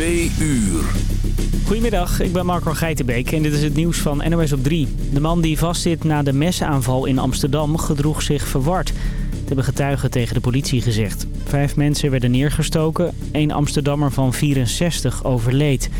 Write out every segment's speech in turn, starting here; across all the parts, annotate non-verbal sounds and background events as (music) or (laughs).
Twee uur. Goedemiddag, ik ben Marco Geitenbeek en dit is het nieuws van NOS op 3. De man die vastzit na de mesaanval in Amsterdam gedroeg zich verward. Dat hebben getuigen tegen de politie gezegd. Vijf mensen werden neergestoken, één Amsterdammer van 64 overleed.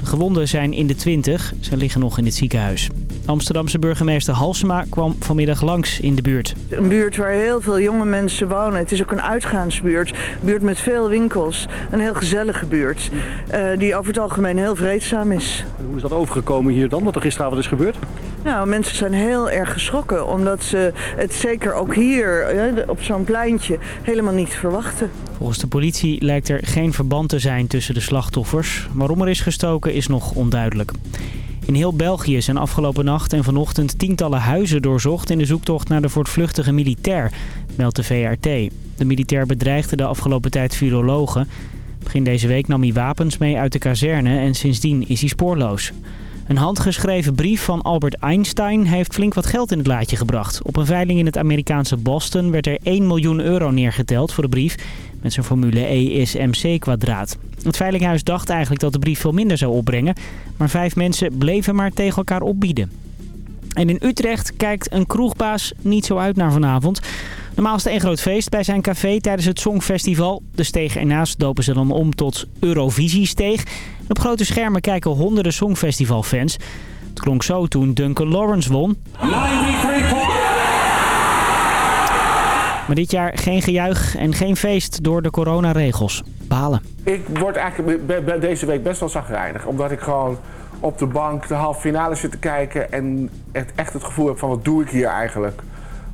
De gewonden zijn in de 20, ze liggen nog in het ziekenhuis. Amsterdamse burgemeester Halsema kwam vanmiddag langs in de buurt. Een buurt waar heel veel jonge mensen wonen. Het is ook een uitgaansbuurt. Een buurt met veel winkels. Een heel gezellige buurt. eh, die over het algemeen heel vreedzaam is. Hoe is dat overgekomen hier dan, wat er gisteravond is gebeurd? Nou, mensen zijn heel erg geschrokken. Omdat ze het zeker ook hier eh, op zo'n pleintje helemaal niet verwachten. Volgens de politie lijkt er geen verband te zijn tussen de slachtoffers. Waarom er is gestoken is nog onduidelijk. In heel België zijn afgelopen nacht en vanochtend tientallen huizen doorzocht... in de zoektocht naar de voortvluchtige militair, meldt de VRT. De militair bedreigde de afgelopen tijd virologen. Begin deze week nam hij wapens mee uit de kazerne en sindsdien is hij spoorloos. Een handgeschreven brief van Albert Einstein heeft flink wat geld in het laadje gebracht. Op een veiling in het Amerikaanse Boston werd er 1 miljoen euro neergeteld voor de brief... met zijn formule E is mc kwadraat. Het veilinghuis dacht eigenlijk dat de brief veel minder zou opbrengen... maar vijf mensen bleven maar tegen elkaar opbieden. En in Utrecht kijkt een kroegbaas niet zo uit naar vanavond. Normaal is het een groot feest bij zijn café tijdens het Songfestival. De steeg ernaast dopen ze dan om tot Eurovisiesteeg. Op grote schermen kijken honderden Songfestivalfans. Het klonk zo toen Duncan Lawrence won. Maar dit jaar geen gejuich en geen feest door de coronaregels. Balen. Ik word eigenlijk deze week best wel zagrijnig. Omdat ik gewoon op de bank de halve finale zit te kijken... en het, echt het gevoel heb van wat doe ik hier eigenlijk.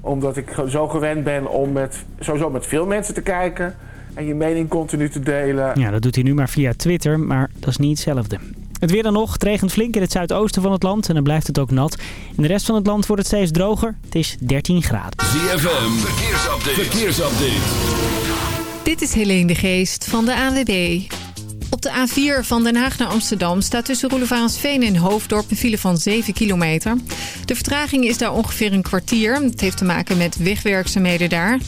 Omdat ik zo gewend ben om met, sowieso met veel mensen te kijken... en je mening continu te delen. Ja, dat doet hij nu maar via Twitter, maar dat is niet hetzelfde. Het weer dan nog. Het regent flink in het zuidoosten van het land en dan blijft het ook nat. In de rest van het land wordt het steeds droger. Het is 13 graden. ZFM, verkeersupdate. verkeersupdate. Dit is Helene de Geest van de ANWB. Op de A4 van Den Haag naar Amsterdam staat tussen Roelevarensveen en Hoofddorp een file van 7 kilometer. De vertraging is daar ongeveer een kwartier. Het heeft te maken met wegwerkzaamheden daar.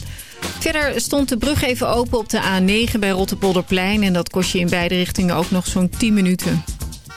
Verder stond de brug even open op de A9 bij Rotterpolderplein... en dat kost je in beide richtingen ook nog zo'n 10 minuten.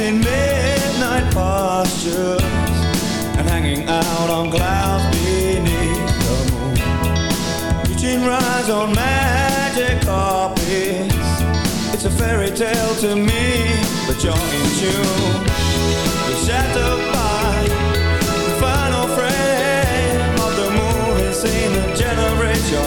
In midnight postures and hanging out on clouds beneath the moon. Reaching rise on magic carpets. It's a fairy tale to me, but you're in tune. You're shattered by the final frame of the movie scene that generates your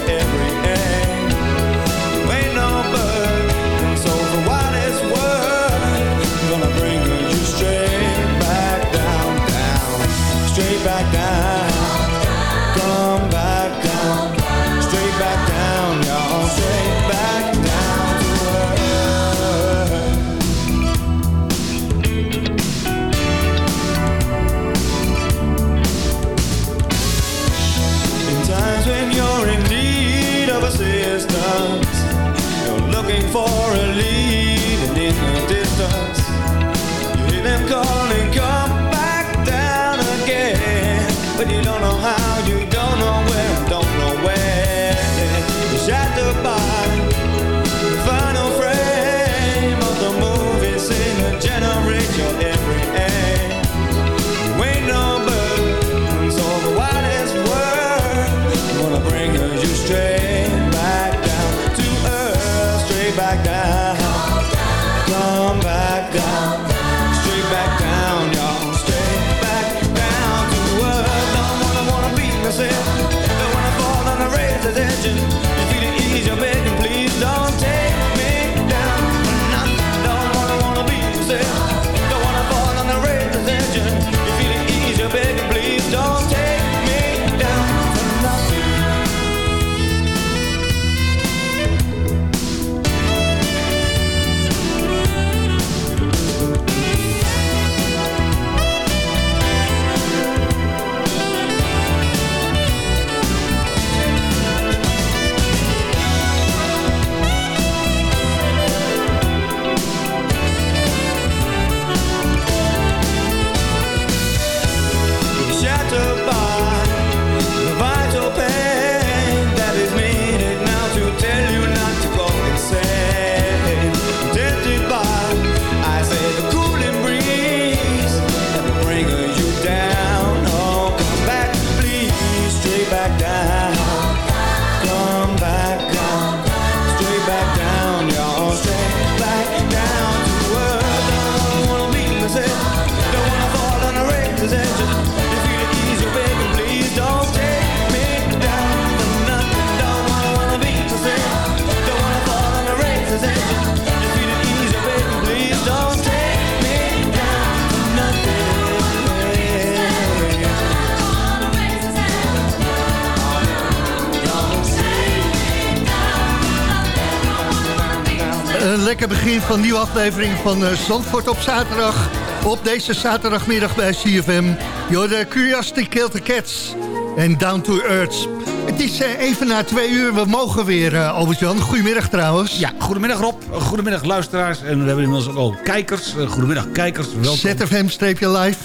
aflevering van eh, Zandvoort op zaterdag. Op deze zaterdagmiddag bij CFM. The Curiosity Killed the Cats. En Down to Earth. Het is eh, even na twee uur. We mogen weer, eh, Albert-Jan. Goedemiddag trouwens. Ja, goedemiddag Rob, goedemiddag luisteraars en we hebben inmiddels ook al kijkers. Goedemiddag kijkers, welkom. ZFM-live.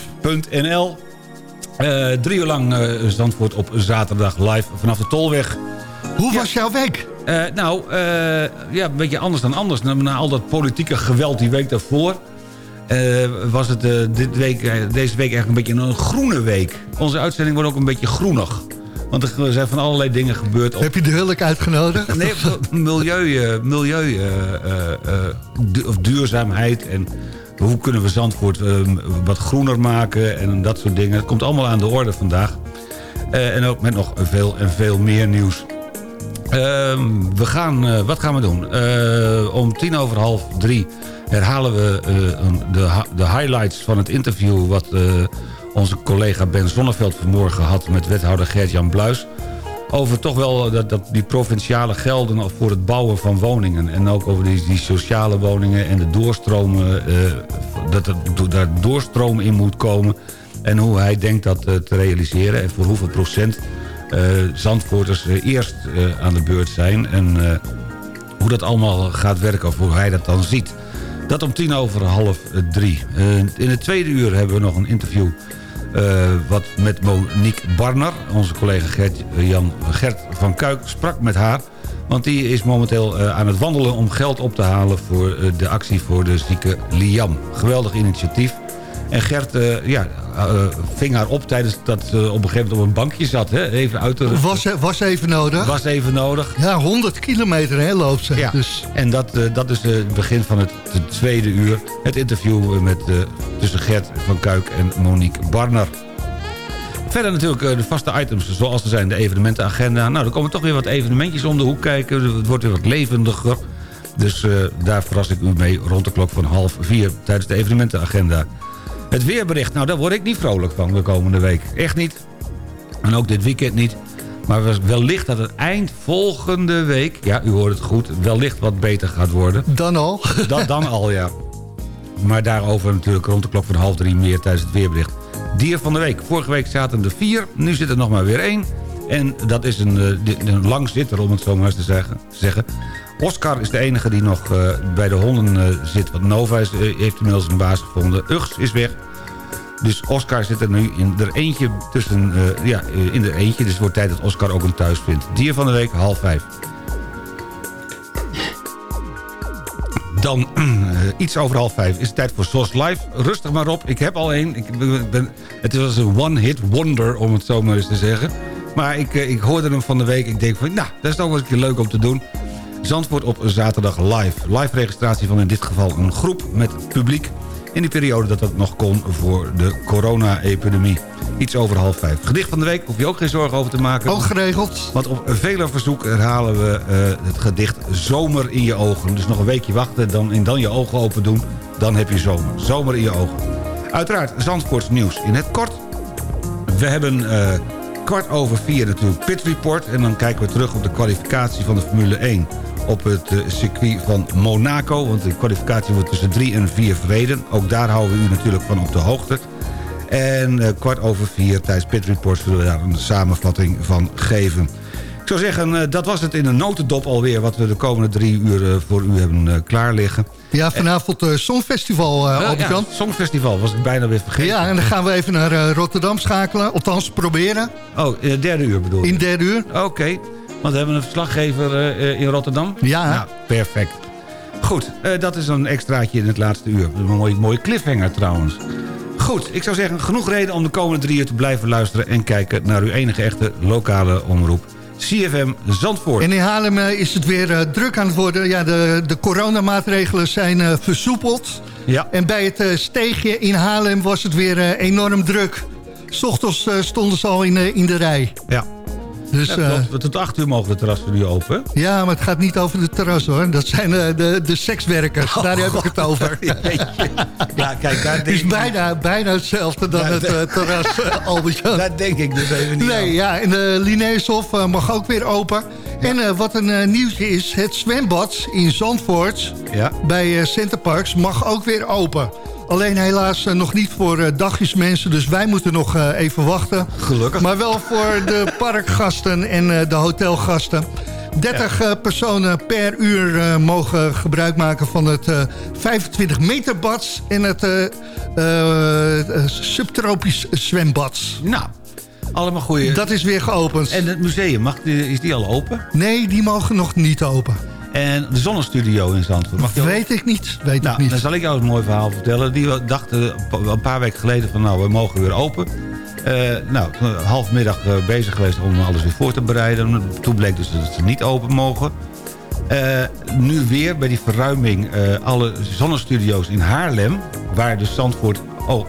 .nl Eh, Drie uur lang Zandvoort op zaterdag live vanaf de Tolweg. Hoe was jouw week? Eh, nou, eh, ja, een beetje anders dan anders. Na, na al dat politieke geweld die week daarvoor... eh, was het dit week, deze week eigenlijk een beetje een groene week. Onze uitzending wordt ook een beetje groenig. Want er zijn van allerlei dingen gebeurd. Op Heb je de Hulk uitgenodigd? Nee, (laughs) milieu, milieu du- of duurzaamheid en hoe kunnen we Zandvoort eh, wat groener maken en dat soort dingen. Het komt allemaal aan de orde vandaag. En ook met nog veel en veel meer nieuws. Ehm, we gaan, eh, wat gaan we doen? Eh, om tien over half drie herhalen we eh, de, de highlights van het interview... wat onze collega Ben Zonneveld vanmorgen had met wethouder Gert-Jan Bluis over toch wel dat, die provinciale gelden voor het bouwen van woningen. En ook over die, die sociale woningen en de doorstromen, eh, dat er doorstroom in moet komen. En hoe hij denkt dat te realiseren en voor hoeveel procent Zandvoorters eh, eerst eh, aan de beurt zijn. En eh, hoe dat allemaal gaat werken of hoe hij dat dan ziet. Dat om tien over half eh, drie. Eh, in het tweede uur hebben we nog een interview... eh, wat met Monique Barner, onze collega Gert, eh, Jan Gert van Kuik, sprak met haar. Want die is momenteel eh, aan het wandelen om geld op te halen... voor eh, de actie voor de zieke Liam. Geweldig initiatief. En Gert eh, ja, eh, ving haar op tijdens dat ze op een gegeven moment op een bankje zat. Hè? Even uit de... Was, eh, was even nodig. Was even nodig. Ja, 100 kilometer hè, loopt ze. Ja, Dus en dat, eh, dat is eh, het begin van het, tweede uur. Het interview eh, met, eh, tussen Gert van Kuik en Monique Barner. Verder natuurlijk eh, de vaste items zoals er zijn. De evenementenagenda. Nou, er komen toch weer wat evenementjes om de hoek kijken. Het wordt weer wat levendiger. Dus eh, daar verras ik u mee rond de klok van half vier tijdens de evenementenagenda. Het weerbericht, nou daar word ik niet vrolijk van de komende week. Echt niet. En ook dit weekend niet. Maar wellicht dat het eind volgende week... ja, u hoort het goed, wellicht wat beter gaat worden. dan al. Dat dan al, ja. Maar daarover natuurlijk rond de klok van half drie meer tijdens het weerbericht. Dier van de week. Vorige week zaten er vier, nu zit er nog maar weer één. En dat is een, eh, een langzitter, om het zo maar eens te zeggen. Oscar is de enige die nog eh, bij de honden eh, zit. Want Nova eh, heeft inmiddels een baas gevonden. Uggs is weg. Dus Oscar zit er nu in er eentje tussen, ja, in er eentje. Dus het wordt tijd dat Oscar ook een thuis vindt. Dier van de week, half vijf. Dan (clears throat) iets over half vijf is het tijd voor SOS Live. Rustig maar op, ik heb al één. Ik ben, het was een one-hit wonder, om het zo maar eens te zeggen. Maar ik, ik hoorde hem van de week. Ik denk van, nou, dat is toch wel een keer leuk om te doen. Zandvoort op zaterdag live. Live registratie van in dit geval een groep met publiek... in die periode dat dat nog kon voor de corona-epidemie. Iets over half vijf. Gedicht van de week, hoef je ook geen zorgen over te maken. Ook geregeld. Want op vele verzoek herhalen we eh, het gedicht Zomer in je ogen. Dus nog een weekje wachten dan, en dan je ogen open doen. Dan heb je zomer. Zomer in je ogen. Uiteraard Zandvoorts nieuws in het kort. We hebben eh, kwart over vier natuurlijk Pit Report. En dan kijken we terug op de kwalificatie van de Formule 1 op het eh, circuit van Monaco. Want de kwalificatie wordt tussen drie en vier verreden. Ook daar houden we u natuurlijk van op de hoogte. En eh, kwart over vier tijdens Pit Report zullen we daar een samenvatting van geven. Ik zou zeggen, eh, dat was het in een notendop alweer... wat we de komende drie uur voor u hebben klaar liggen. Ja, vanavond uh, Songfestival, uh, Albert-Jan. ja, Songfestival, was ik bijna weer vergeten. Ja, en dan gaan we even naar uh, Rotterdam schakelen. Althans, proberen. Oh, in het derde uur bedoel je? In derde uur. Oké, want we hebben een verslaggever uh, in Rotterdam. Ja. Nou, perfect. Goed, uh, dat is een extraatje in het laatste uur. Een mooie, mooie cliffhanger trouwens. Goed, ik zou zeggen, genoeg reden om de komende drie uur te blijven luisteren... en kijken naar uw enige echte lokale omroep. CFM Zandvoort. En in Haarlem uh, is het weer uh, druk aan het worden. Ja, de, de coronamaatregelen zijn uh, versoepeld. Ja. En bij het steegje in Haarlem was het weer enorm druk. S ochtends stonden ze al in, in de rij. Ja. Dus, ja, klopt. Tot acht uur mogen de terrassen nu open. Ja, maar het gaat niet over de terras hoor. Dat zijn uh, de, de sekswerkers. Oh, daar heb ik het over. (laughs) ja, kijk, daar denk Het is bijna, bijna hetzelfde dan het uh, terras, (laughs) Albert Dat denk ik dus even niet Nee, aan. ja, en de Linnaeushof mag ook weer open. Ja. En wat een nieuwtje is, het zwembad in Zandvoort... Ja. bij Centerparks mag ook weer open. Alleen helaas uh, nog niet voor uh, dagjesmensen, dus wij moeten nog uh, even wachten. Gelukkig. Maar wel voor de (laughs) parkgasten en de hotelgasten. 30 ja. personen per uur mogen gebruik maken van het 25 meter bad en het subtropisch zwembad. Nou, allemaal goede. Dat is weer geopend. En het museum, mag, is die al open? Nee, die mogen nog niet open. En de zonnestudio in Zandvoort. Mag weet ik niet. Weet nou, ik niet. Dan zal ik jou een mooi verhaal vertellen. Die dachten een paar weken geleden van nou, we mogen weer open. Uh, nou, halfmiddag uh, bezig geweest om alles weer voor te bereiden. Toen bleek dus dat ze niet open mogen. Uh, nu weer bij die verruiming alle zonnestudio's in Haarlem... waar dus Zandvoort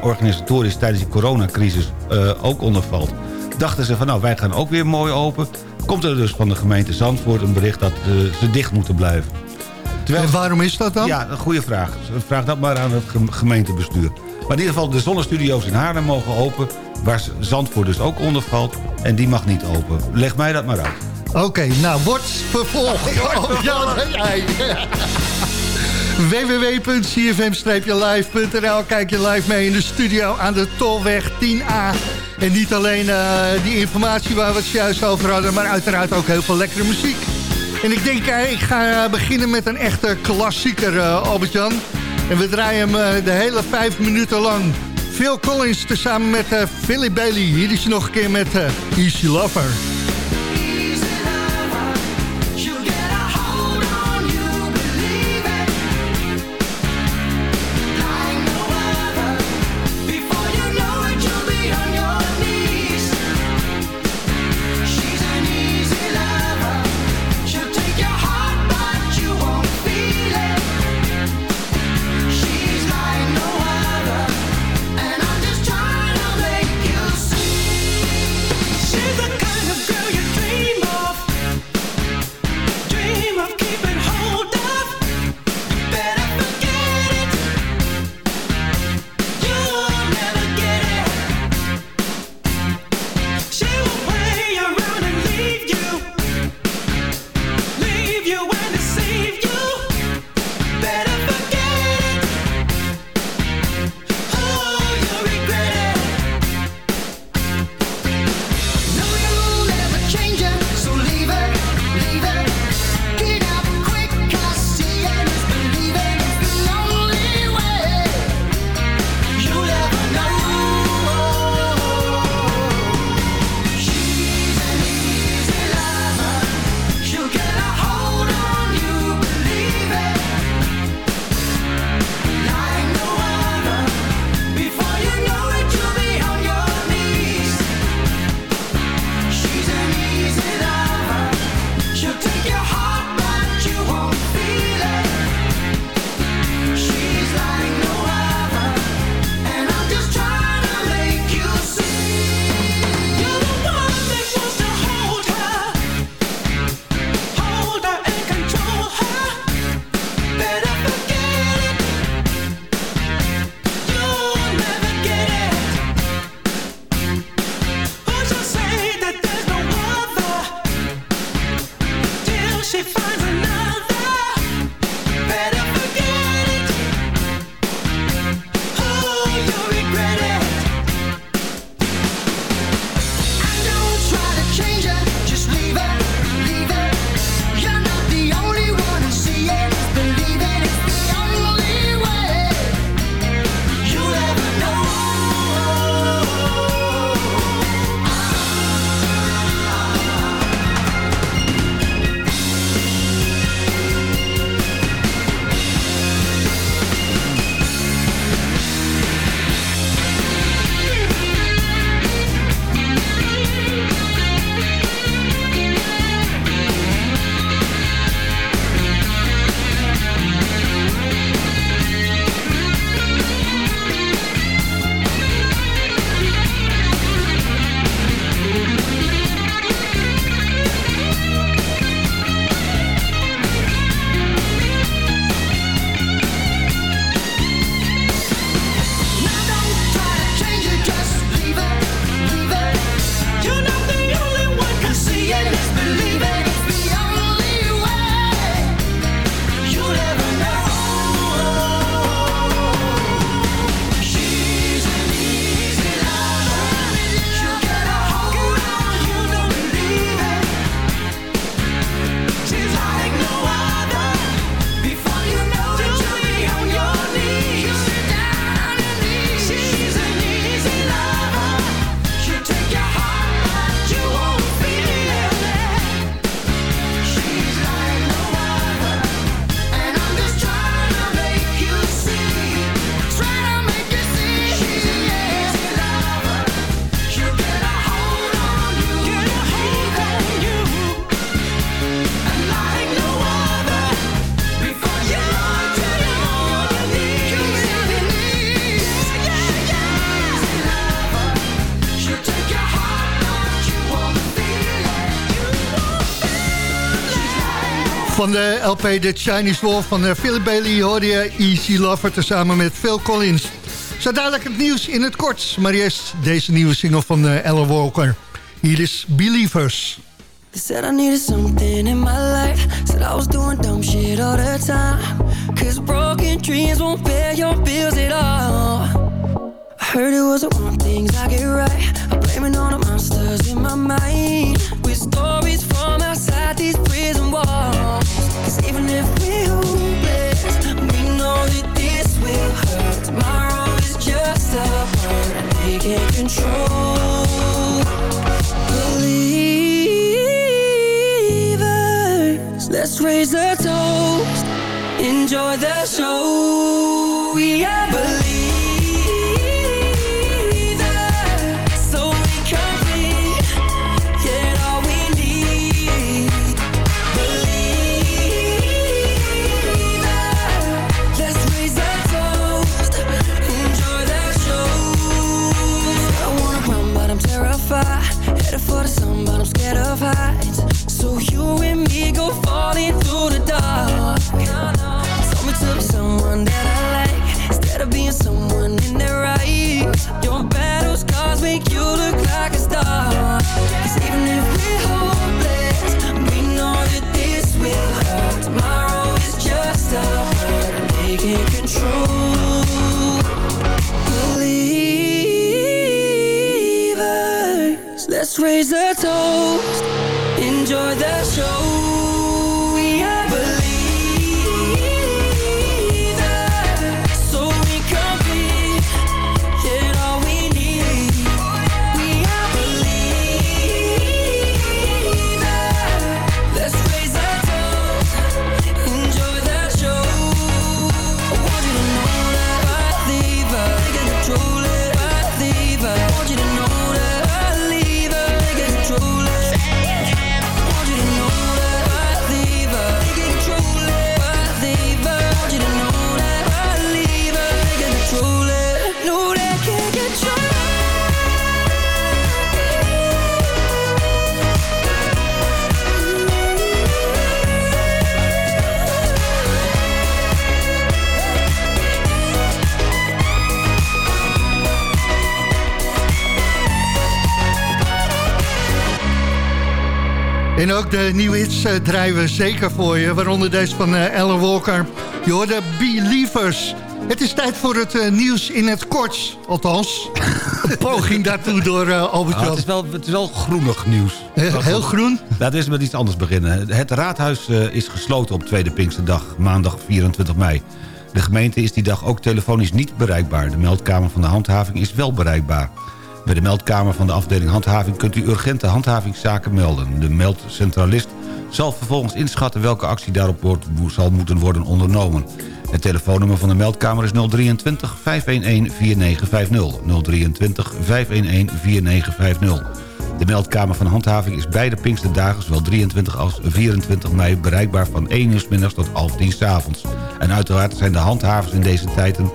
organisatorisch tijdens die coronacrisis ook onder valt... dachten ze van nou, wij gaan ook weer mooi open komt er dus van de gemeente Zandvoort een bericht dat uh, ze dicht moeten blijven. Terwijl, en waarom is dat dan? Ja, een goede vraag. Vraag dat maar aan het gemeentebestuur. Maar in ieder geval, de zonnestudio's in Haarlem mogen open... waar Zandvoort dus ook onder valt. En die mag niet open. Leg mij dat maar uit. Oké, okay, nou, wordt vervolgd. (laughs) Oh, ja, ja, www.cfm-live.nl Kijk je live mee in de studio aan de Tolweg 10A. En niet alleen uh, die informatie waar we het juist over hadden... maar uiteraard ook heel veel lekkere muziek. En ik denk, uh, ik ga uh, beginnen met een echte klassieker, Albert-Jan. En we draaien hem de hele vijf minuten lang. Phil Collins tezamen met Philly Bailey. Hier is nog een keer met Easy Lover. LP The Chinese Wolf van uh, Philip Bailey hoorde je Easy Lover tezamen met Phil Collins. Zo dadelijk het nieuws in het kort. Maar eerst deze nieuwe single van uh, Ella Walker. Hier is Believers. They said I needed something in my life Said I was doing dumb shit all the time Cause broken dreams won't pay your bills at all I heard it was the wrong things I get right I'm blaming all the monsters in my mind With stories from outside these prison walls control ook de nieuwe hits draaien we zeker voor je. Waaronder deze van Ellen Walker. Je hoorde Believers. Het is tijd voor het uh, nieuws in het kort. Althans, een poging daartoe door uh, albert Ah, het, is wel, het is wel groenig nieuws. Heel, heel groen? Laten we eens met iets anders beginnen. Het raadhuis uh, is gesloten op Tweede Pinksterdag, maandag 24 mei. De gemeente is die dag ook telefonisch niet bereikbaar. De meldkamer van de handhaving is wel bereikbaar. Bij de meldkamer van de afdeling handhaving kunt u urgente handhavingszaken melden. De meldcentralist zal vervolgens inschatten welke actie daarop zal moeten worden ondernomen. Het telefoonnummer van de meldkamer is 023 511 4950. 023 511 4950. De meldkamer van handhaving is beide Pinksterdagen, zowel 23 als 24 mei, bereikbaar van 1 uur middags tot half 10 's avonds. En uiteraard zijn de handhavers in deze tijden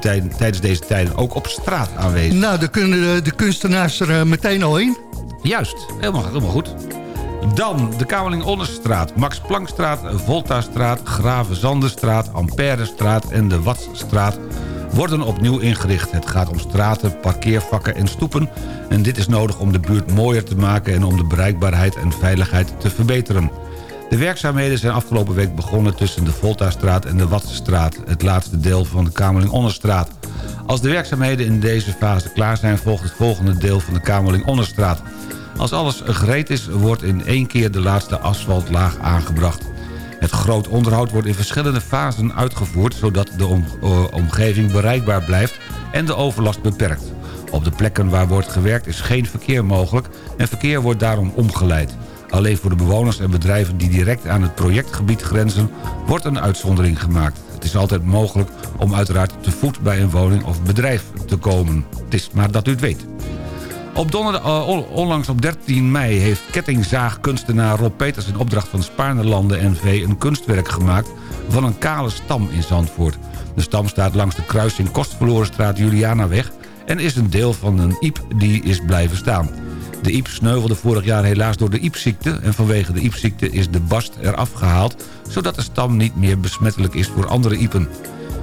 tijden, tijdens deze tijden ook op straat aanwezig. Nou, dan kunnen de, de kunstenaars er uh, meteen al in. Juist, helemaal, helemaal goed. Dan de Kamerling-Onnesstraat, Max Planckstraat, Voltastraat, Graven-Zandenstraat, Amperestraat en de Watsstraat worden opnieuw ingericht. Het gaat om straten, parkeervakken en stoepen. En dit is nodig om de buurt mooier te maken en om de bereikbaarheid en veiligheid te verbeteren. De werkzaamheden zijn afgelopen week begonnen tussen de Voltastraat en de Watsenstraat, het laatste deel van de Kamerling-Onnerstraat. Als de werkzaamheden in deze fase klaar zijn, volgt het volgende deel van de Kamerling-Onnerstraat. Als alles gereed is, wordt in één keer de laatste asfaltlaag aangebracht. Het groot onderhoud wordt in verschillende fasen uitgevoerd... zodat de uh, omgeving bereikbaar blijft en de overlast beperkt. Op de plekken waar wordt gewerkt is geen verkeer mogelijk... en verkeer wordt daarom omgeleid. Alleen voor de bewoners en bedrijven die direct aan het projectgebied grenzen... wordt een uitzondering gemaakt. Het is altijd mogelijk om uiteraard te voet bij een woning of bedrijf te komen. Het is maar dat u het weet. Op donderdag, uh, onlangs op 13 mei heeft kettingzaagkunstenaar Rob Peters... in opdracht van Spaarnelanden NV een kunstwerk gemaakt... van een kale stam in Zandvoort. De stam staat langs de kruising Kostverlorenstraat Julianaweg... en is een deel van een iep die is blijven staan. De iep sneuvelde vorig jaar helaas door de iepziekte... en vanwege de iepziekte is de bast eraf gehaald... zodat de stam niet meer besmettelijk is voor andere iepen.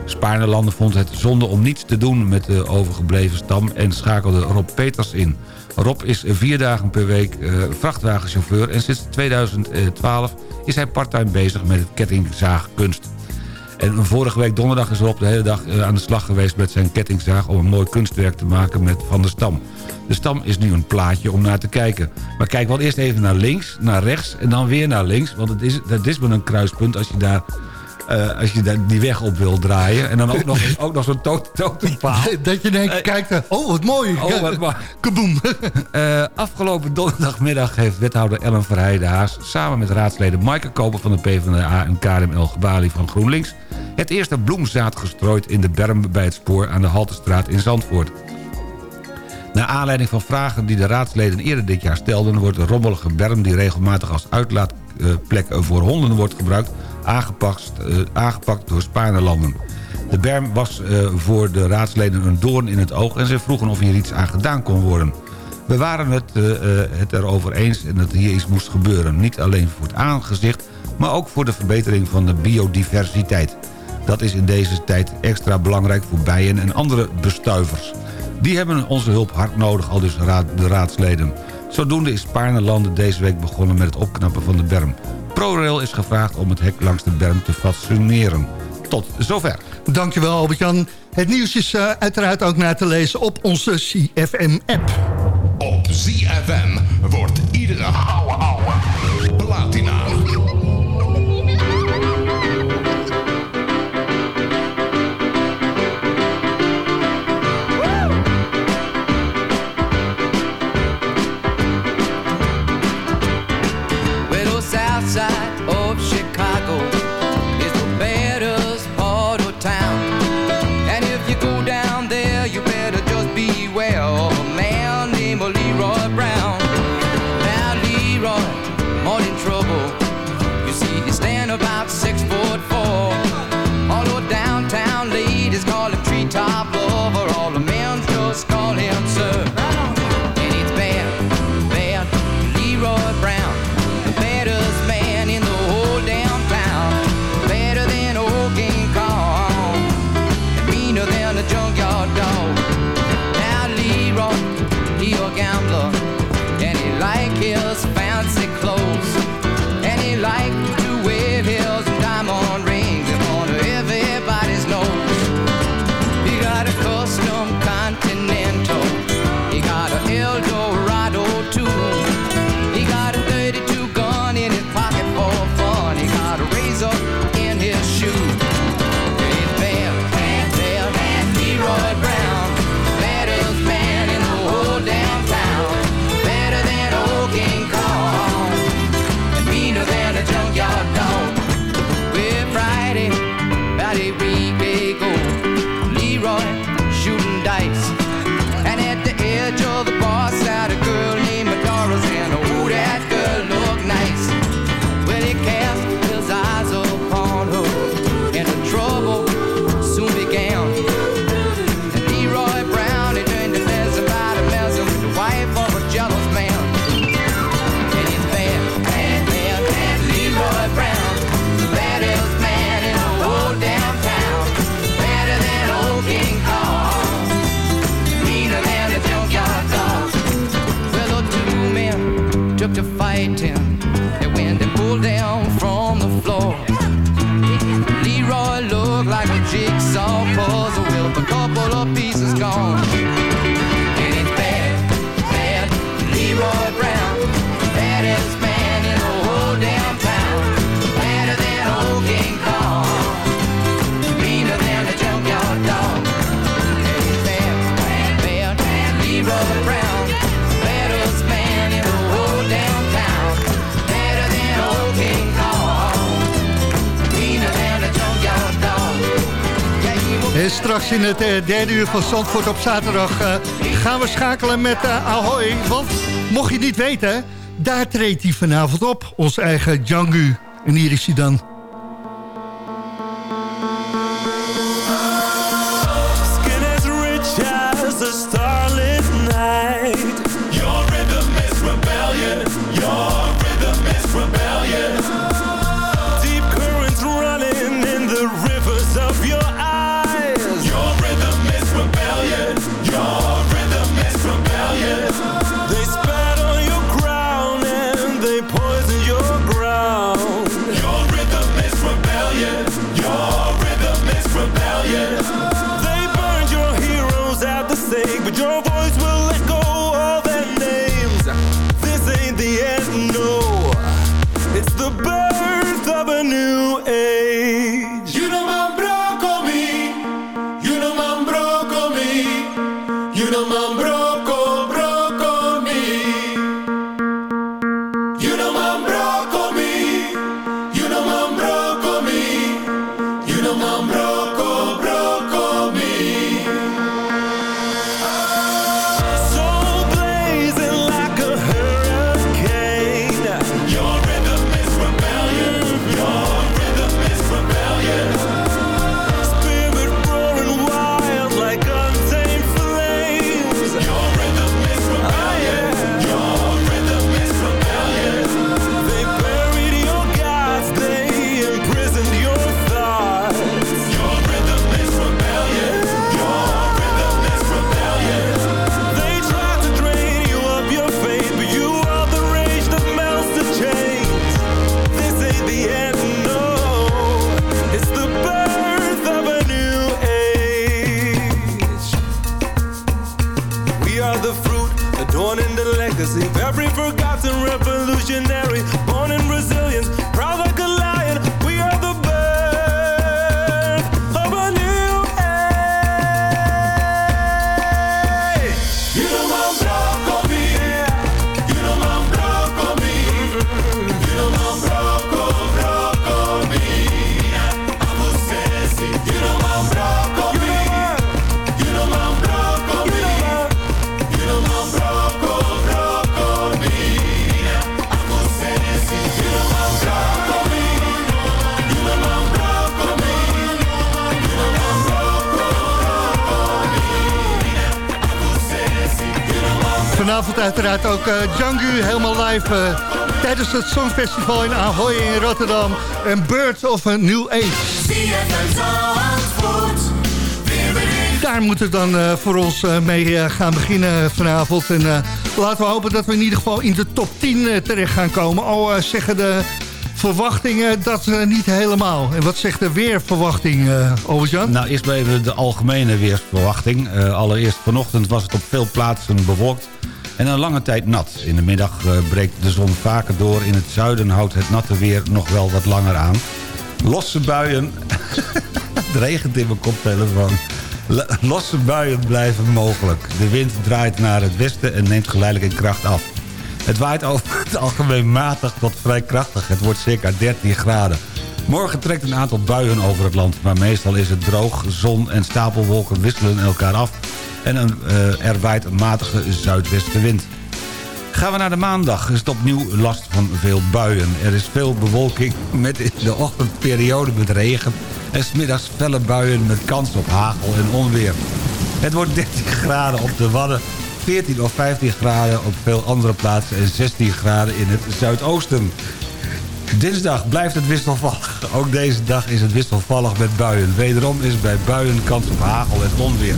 Spaarnelanden vond het zonde om niets te doen met de overgebleven stam... en schakelde Rob Peters in. Rob is vier dagen per week eh, vrachtwagenchauffeur... en sinds 2012 is hij parttime bezig met het kettingzaagkunst. En vorige week donderdag is Rob de hele dag eh, aan de slag geweest met zijn kettingzaag... om een mooi kunstwerk te maken met van de stam. De stam is nu een plaatje om naar te kijken. Maar kijk wel eerst even naar links, naar rechts en dan weer naar links. Want het is, dat is wel een kruispunt als je daar... eh, als je die weg op wil draaien. En dan ook nog, (laughs) ook nog zo'n to- totempaal. (laughs) Dat je denkt, kijk daar, oh wat mooi. Oh, wat mooi. (laughs) Kaboom. Eh, afgelopen donderdagmiddag heeft wethouder Ellen Verheijden Haas... samen met raadsleden Maaike Koper van de PvdA en Karim El Gebali van GroenLinks... het eerste bloemzaad gestrooid in de berm bij het spoor aan de Haltestraat in Zandvoort. Naar aanleiding van vragen die de raadsleden eerder dit jaar stelden... wordt de rommelige berm die regelmatig als uitlaatplek voor honden wordt gebruikt... aangepakt, eh, aangepakt door Spaarnerlanden. De berm was eh, voor de raadsleden een doorn in het oog... en ze vroegen of hier iets aan gedaan kon worden. We waren het, eh, eh, het erover eens en dat hier iets moest gebeuren. Niet alleen voor het aangezicht, maar ook voor de verbetering van de biodiversiteit. Dat is in deze tijd extra belangrijk voor bijen en andere bestuivers. Die hebben onze hulp hard nodig, al dus de raadsleden. Zodoende is Spaarnelanden deze week begonnen met het opknappen van de berm. ProRail is gevraagd om het hek langs de berm te fatsoeneren. Tot zover. Dankjewel Albert-Jan. Het nieuws is eh, uiteraard ook na te lezen op onze CFM-app. Op ZFM wordt iedere ouwe ouwe platina. Het eh, derde uur van Zandvoort op zaterdag eh, gaan we schakelen met eh, Ahoy. Want mocht je niet weten, daar treedt hij vanavond op. Ons eigen Django. En hier is hij dan. Uiteraard ook eh Django helemaal live eh, tijdens het Songfestival in Ahoy in Rotterdam. Een Bird of a New Age. Daar moeten we dan eh, voor ons mee gaan beginnen vanavond. En laten we hopen dat we in ieder geval in de top 10 eh, terecht gaan komen. Al zeggen de verwachtingen dat eh, niet helemaal. En wat zegt de weerverwachting, eh Albert-Jan? Nou, eerst even de algemene weersverwachting. Allereerst vanochtend was het op veel plaatsen bewolkt en een lange tijd nat. In de middag eh, breekt de zon vaker door. In het zuiden houdt het natte weer nog wel wat langer aan. Losse buien... (laughs) het regent in mijn koptelefoon. Losse buien blijven mogelijk. De wind draait naar het westen en neemt geleidelijk in kracht af. Het waait over (laughs) het algemeen matig tot vrij krachtig. Het wordt circa 13 graden. Morgen trekt een aantal buien over het land. Maar meestal is het droog, zon en stapelwolken wisselen elkaar af. En een, eh, er waait een matige zuidwestenwind. Gaan we naar de maandag is het opnieuw last van veel buien. Er is veel bewolking met in de ochtendperiode met regen... en smiddags felle buien met kans op hagel en onweer. Het wordt 13 graden op de Wadden, 14 of 15 graden op veel andere plaatsen... en 16 graden in het zuidoosten. Dinsdag blijft het wisselvallig. Ook deze dag is het wisselvallig met buien. Wederom is bij buien kans op hagel en onweer.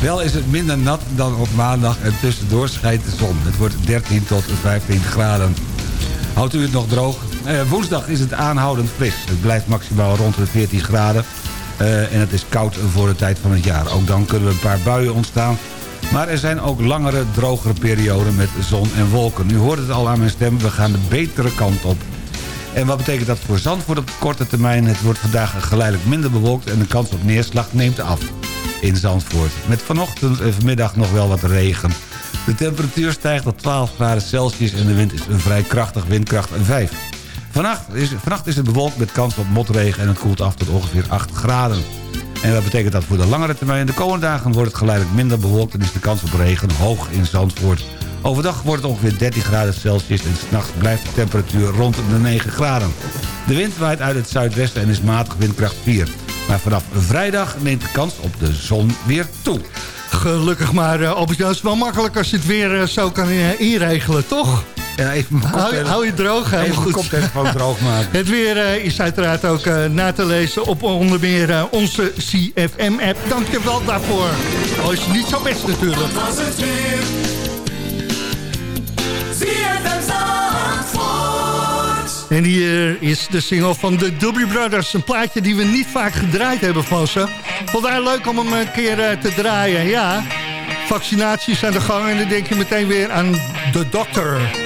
Wel is het minder nat dan op maandag en tussendoor schijnt de zon. Het wordt 13 tot 15 graden. Houdt u het nog droog? Eh, woensdag is het aanhoudend fris. Het blijft maximaal rond de 14 graden. Eh, en het is koud voor de tijd van het jaar. Ook dan kunnen er een paar buien ontstaan. Maar er zijn ook langere, drogere perioden met zon en wolken. U hoort het al aan mijn stem, we gaan de betere kant op. En wat betekent dat voor Zandvoort op korte termijn? Het wordt vandaag geleidelijk minder bewolkt en de kans op neerslag neemt af in Zandvoort. Met vanochtend en vanmiddag nog wel wat regen. De temperatuur stijgt tot 12 graden Celsius en de wind is een vrij krachtig windkracht 5. Vannacht is, vannacht is het bewolkt met kans op motregen en het koelt af tot ongeveer 8 graden. En wat betekent dat voor de langere termijn? De komende dagen wordt het geleidelijk minder bewolkt en is de kans op regen hoog in Zandvoort. Overdag wordt het ongeveer 13 graden Celsius en s'nachts blijft de temperatuur rond de 9 graden. De wind waait uit het zuidwesten en is matig windkracht 4. Maar vanaf vrijdag neemt de kans op de zon weer toe. Gelukkig maar, uh, Albert-Jan, het is wel makkelijk als je het weer uh, zo kan uh, inregelen, toch? Ja, even hou, hou, je droog, helemaal even goed. koptelefoon (laughs) droog maken. Het weer is uiteraard ook na te lezen op onder meer onze CFM-app. Dank je wel daarvoor. Al is het niet zo best natuurlijk. Was het weer? En hier is de single van de Doobie Brothers. Een plaatje die we niet vaak gedraaid hebben van ze. Vandaar leuk om hem een keer te draaien, ja. vaccinaties aan de gang en dan denk je meteen weer aan de dokter.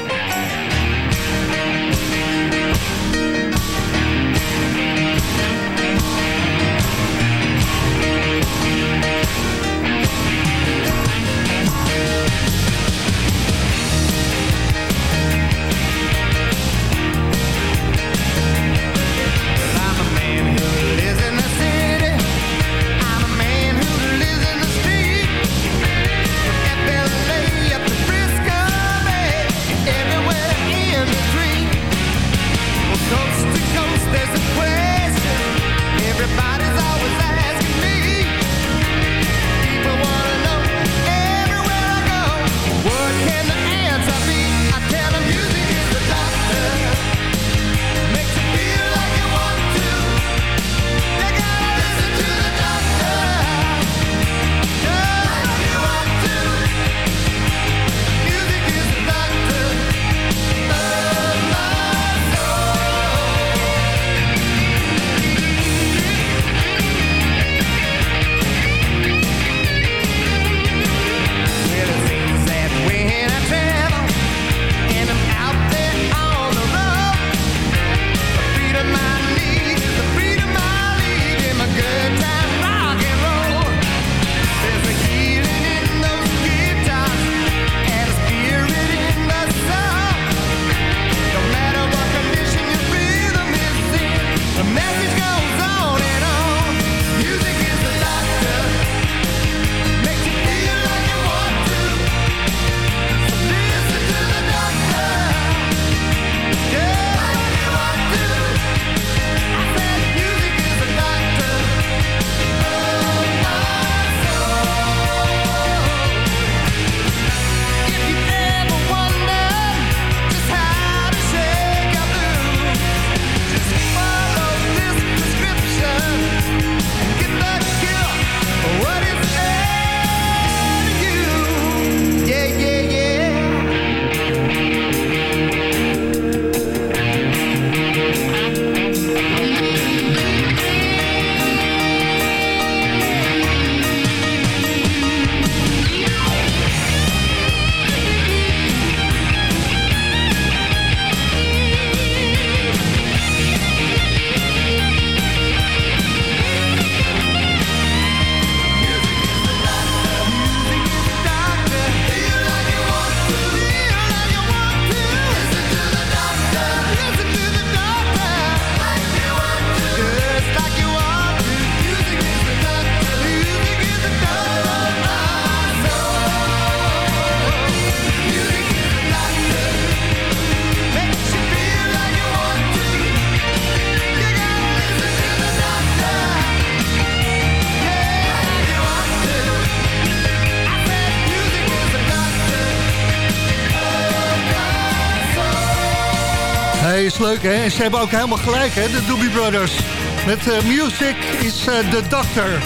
Ze hebben ook helemaal gelijk, hè? De Doobie Brothers. Met eh, Music is eh, de Doctor.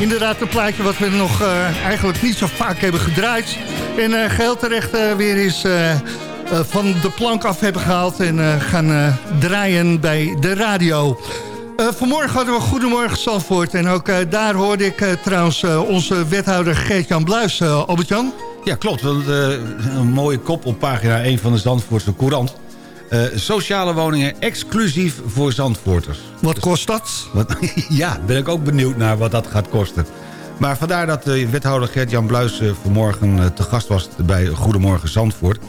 Inderdaad, een plaatje wat we nog eh, eigenlijk niet zo vaak hebben gedraaid. En eh geheel terecht weer eens van de plank af hebben gehaald... en gaan draaien bij de radio. Vanmorgen hadden we Goedemorgen Zandvoort. En ook daar hoorde ik trouwens onze wethouder Geert-Jan Bluis, Albert-Jan. Ja, klopt. Eh, een mooie kop op pagina 1 van de Zandvoortse Courant. Eh, sociale woningen exclusief voor Zandvoorters. Wat kost dat? Wat, (laughs) ja, ben ik ook benieuwd naar wat dat gaat kosten. Maar vandaar dat de wethouder Gert-Jan Bluis eh, vanmorgen eh, te gast was bij Goedemorgen Zandvoort.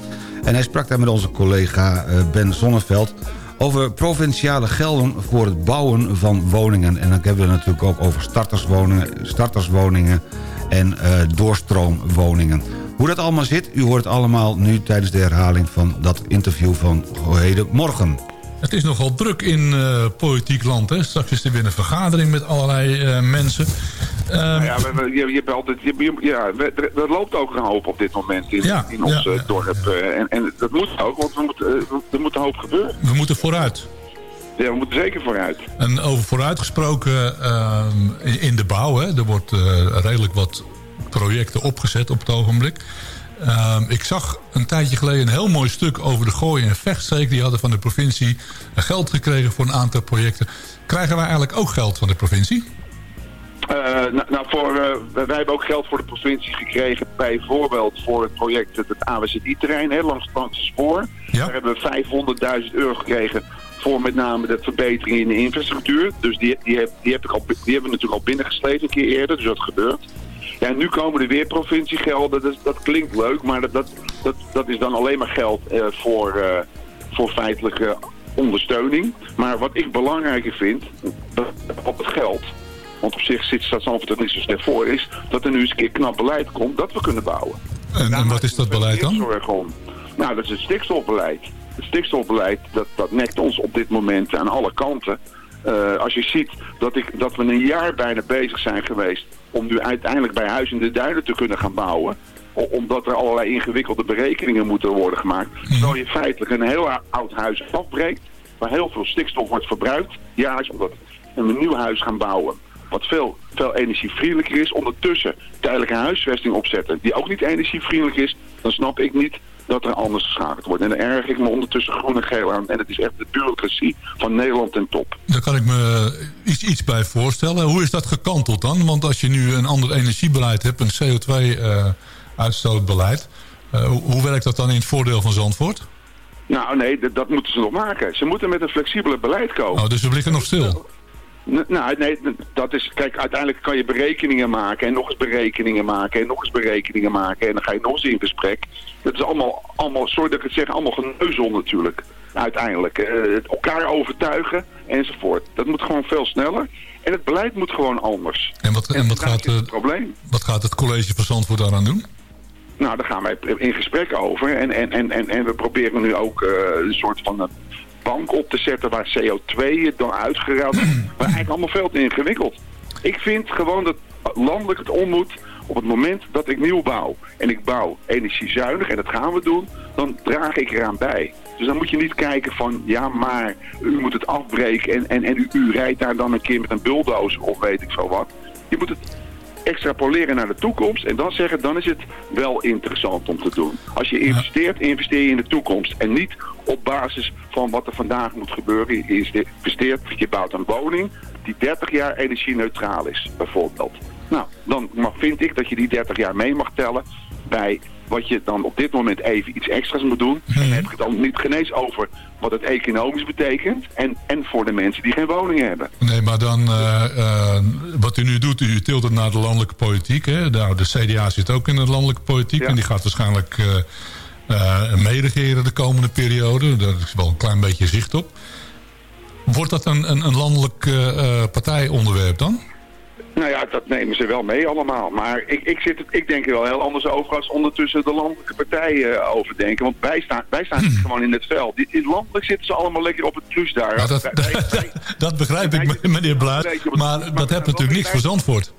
En hij sprak daar met onze collega eh, Ben Zonneveld over provinciale gelden voor het bouwen van woningen. En dan hebben we het natuurlijk ook over starterswoningen, starterswoningen en eh, doorstroomwoningen. Hoe dat allemaal zit, u hoort het allemaal nu tijdens de herhaling van dat interview van hedenmorgen. Het is nogal druk in eh, politiek land. Hè? Straks is er weer een vergadering met allerlei eh, mensen. Nou ja, we- we- je, je hebt altijd, je, je- ja, we- er, loopt ook een hoop op dit moment in, Ja, in ons ja, eh, ja. dorp. eh, en, en dat moet ook, want we moeten, er moet een hoop gebeuren. we moeten vooruit. Ja, we moeten zeker vooruit. En over vooruitgesproken ehm, in, in de bouw. Hè? Er wordt eh, redelijk wat projecten opgezet op het ogenblik. Ehm, ik zag een tijdje geleden een heel mooi stuk over de Gooi- en Vechtstreek. Die hadden van de provincie geld gekregen voor een aantal projecten. Krijgen wij eigenlijk ook geld van de provincie? Eh, nou, nou, voor, eh, wij hebben ook geld voor de provincie gekregen, bijvoorbeeld voor het project het, het AWZI-terrein, langs het Langse spoor. Daar hebben we 500.000 euro gekregen voor met name de verbetering in de infrastructuur. Dus die, die, heb, die, heb ik al, die hebben we natuurlijk al binnengesleept een keer eerder, dus dat gebeurt. Ja, nu komen er weer provinciegelden, dus dat klinkt leuk, maar dat, dat, dat, dat is dan alleen maar geld eh, voor, eh, voor feitelijke ondersteuning. Maar wat ik belangrijker vind, dat- op het geld, want op zich zit Stad Zandvoort er niet zo slecht voor, is dat er nu eens een keer knap beleid komt dat we kunnen bouwen. En, en wat is dat beleid dan? Zorg om. Nou, dat is het stikstofbeleid. Het stikstofbeleid, dat, dat nekt ons op dit moment aan alle kanten. Eh, als je ziet dat, ik, dat we een jaar bijna bezig zijn geweest om nu uiteindelijk bij Huis in de Duinen te kunnen gaan bouwen. Omdat er allerlei ingewikkelde berekeningen moeten worden gemaakt. Terwijl je feitelijk een heel oud huis afbreekt, waar heel veel stikstof wordt verbruikt. Jaarlijks omdat we een nieuw huis gaan bouwen. Wat veel, veel energievriendelijker is. Ondertussen tijdelijke huisvesting opzetten. Die ook niet energievriendelijk is. Dan snap ik niet dat er anders geschakeld wordt. En dan erg ik me ondertussen groen en geel aan. En het is echt de bureaucratie van Nederland ten top. Daar kan ik me iets, iets bij voorstellen. Hoe is dat gekanteld dan? Want als je nu een ander energiebeleid hebt, een CO2-uitstootbeleid... eh, hoe, hoe werkt dat dan in het voordeel van Zandvoort? Nou nee, dat, moeten ze nog maken. Ze moeten met een flexibeler beleid komen. Oh, dus we liggen nog stil. Nou, nee, dat is, kijk, uiteindelijk kan je berekeningen maken en nog eens berekeningen maken en nog eens berekeningen maken en dan ga je nog eens in gesprek. Dat is allemaal, allemaal sorry dat ik het zeg, allemaal geneuzel natuurlijk, uiteindelijk. Eh, elkaar overtuigen enzovoort. Dat moet gewoon veel sneller en het beleid moet gewoon anders. En wat, en wat, gaat, eh, Het probleem. wat gaat het college van Zandvoort daaraan doen? Nou, daar gaan wij in gesprek over. En, en, en, en, en we proberen nu ook eh, een soort van een bank op te zetten waar CO2 dan uitgeruild wordt. (clears throat) Maar eigenlijk allemaal veel te ingewikkeld. Ik vind gewoon dat landelijk het om moet op het moment dat ik nieuw bouw. En ik bouw energiezuinig, en dat gaan we doen, dan draag ik eraan bij. Dus dan moet je niet kijken van, ja maar u moet het afbreken en, en, en u, u rijdt daar dan een keer met een bulldozer of weet ik veel wat. Je moet het extrapoleren naar de toekomst en dan zeggen, dan is het wel interessant om te doen. Als je investeert, investeer je in de toekomst en niet op basis van wat er vandaag moet gebeuren. Je investeert, je bouwt een woning die 30 jaar energie-neutraal is, bijvoorbeeld. Nou, dan vind ik dat je die 30 jaar mee mag tellen bij wat je dan op dit moment even iets extra's moet doen. En dan heb ik het dan niet genees over wat het economisch betekent en, en voor de mensen die geen woningen hebben. Nee, maar dan, eh, eh, wat u nu doet, u tilt het naar de landelijke politiek. Hè? Nou, de CDA zit ook in de landelijke politiek en die gaat waarschijnlijk eh, meeregeren de komende periode. Daar is wel een klein beetje zicht op. Wordt dat een, een, een landelijk partijonderwerp dan? Nou ja, dat nemen ze wel mee allemaal. Maar ik, ik, zit, ik denk er wel heel anders over als ondertussen de landelijke partijen eh, over denken. Want wij staan, wij staan gewoon in het veld. In landelijk zitten ze allemaal lekker op het plus daar. Nou, dat, Wij- wij- (laughs) dat begrijp ik, meneer Bluit. Maar dat heeft natuurlijk niks voor Zandvoort.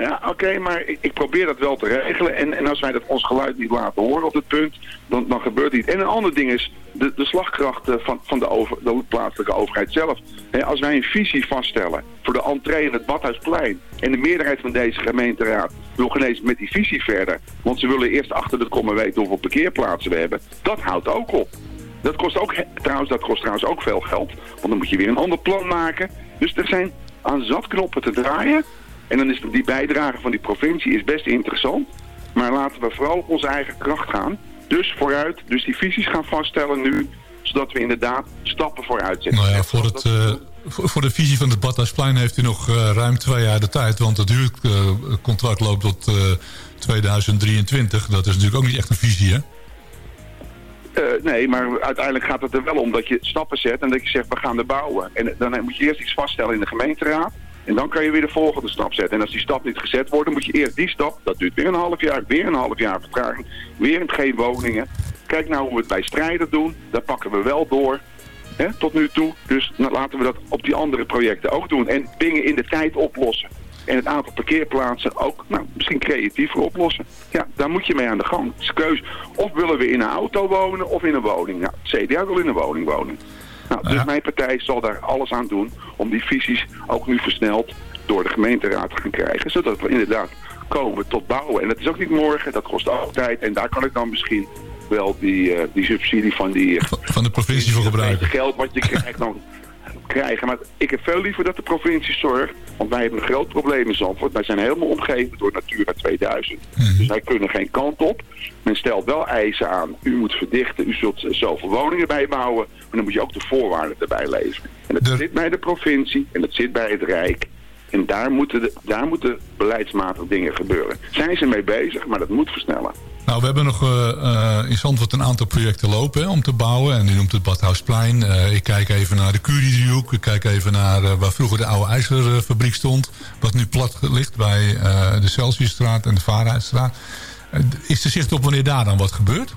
Ja, oké, maar ik, ik probeer dat wel te regelen. En, en als wij dat ons geluid niet laten horen op het punt, dan, dan gebeurt niet. En een ander ding is de, de slagkracht eh, van, van de, over, de plaatselijke overheid zelf. Als wij een visie vaststellen voor de entree in het Badhuisplein... en de meerderheid van deze gemeenteraad wil genees met die visie verder... want ze willen eerst achter de komma weten hoeveel parkeerplaatsen we hebben... dat houdt ook op. Dat kost, ook, trouwens, dat kost trouwens ook veel geld. Want dan moet je weer een ander plan maken. Dus er zijn aan zat knoppen te draaien. En dan is die bijdrage van die provincie is best interessant. Maar laten we vooral op onze eigen kracht gaan. Dus vooruit, dus die visies gaan vaststellen nu. Zodat we inderdaad stappen vooruit zetten. Nou ja, voor, het, eh, voor de visie van het Badhuisplein heeft u nog eh, ruim twee jaar de tijd. Want het huurcontract loopt tot eh, 2023. Dat is natuurlijk ook niet echt een visie, hè? Eh, nee, maar uiteindelijk gaat het er wel om dat je stappen zet en dat je zegt we gaan er bouwen. En dan moet je eerst iets vaststellen in de gemeenteraad. En dan kan je weer de volgende stap zetten. En als die stap niet gezet wordt, dan moet je eerst die stap. Dat duurt weer een half jaar, weer een half jaar vertraging. Weer geen woningen. Kijk nou hoe we het bij strijden doen. Daar pakken we wel door. Tot nu toe. Dus nou, laten we dat op die andere projecten ook doen. En dingen in de tijd oplossen. En het aantal parkeerplaatsen ook nou, misschien creatiever oplossen. Ja, daar moet je mee aan de gang. Het is keus. Of willen we in een auto wonen of in een woning. Nou, het CDA wil in een woning wonen. Nou, dus mijn partij zal daar alles aan doen om die visies ook nu versneld door de gemeenteraad te gaan krijgen. Zodat we inderdaad komen tot bouwen. En dat is ook niet morgen, dat kost ook tijd. En daar kan ik dan misschien wel die, eh, die subsidie van die... van de provincie voor gebruiken. geld wat je krijgt dan krijgen. Maar ik heb veel liever dat de provincie zorgt. Want wij hebben een groot probleem in Zandvoort. Wij zijn helemaal omgeven door Natura 2000. Dus wij kunnen geen kant op. Men stelt wel eisen aan. U moet verdichten. U zult zoveel woningen bijbouwen. Maar dan moet je ook de voorwaarden erbij lezen. En dat zit bij de provincie. En dat zit bij het Rijk. En daar moeten, de, daar moeten beleidsmatig dingen gebeuren. Zijn ze mee bezig, maar dat moet versnellen. Nou, we hebben nog eh, eh, in Zandvoort een aantal projecten lopen om te bouwen. En die noemt het Badhuisplein. Eh, ik kijk even naar de Curie-driehoek. Ik kijk even naar waar vroeger de oude ijzerfabriek stond. Wat nu plat ligt bij de Celsiusstraat en de Vaarhuisstraat. Eh, is er zicht op wanneer daar dan wat gebeurt?